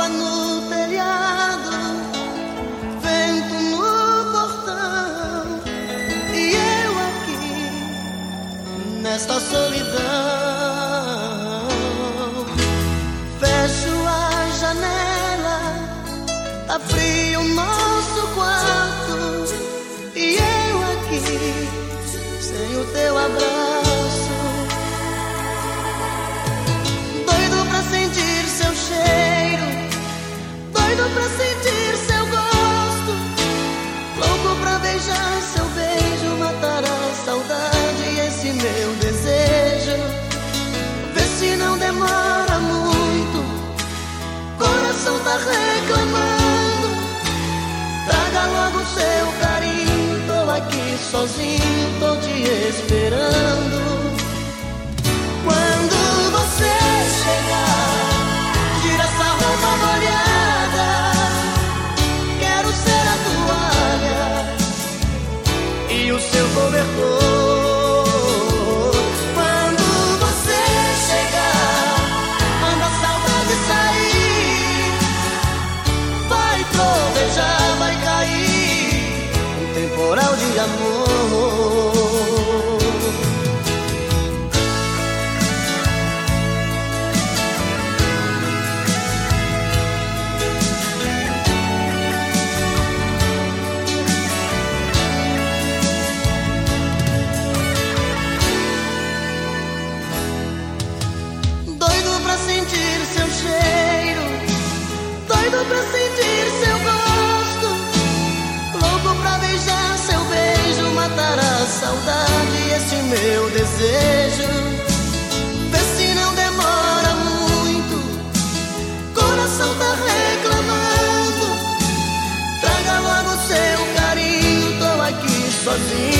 chuva no telhado, vento no portão e eu aqui nesta solidão. Se não demora muito. Coração tá reclamando. Traga logo seu carinho. Tô aqui sozinho, tô te esperando. amor. este meu desejo. Vê se não demora muito, coração tá reclamando. Traga logo seu carinho, tô aqui sozinho.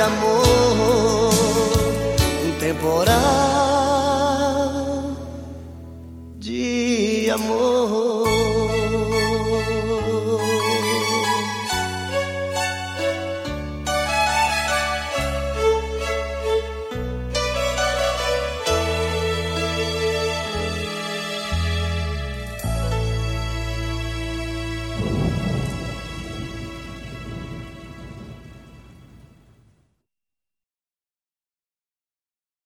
de amor, um temporal de amor.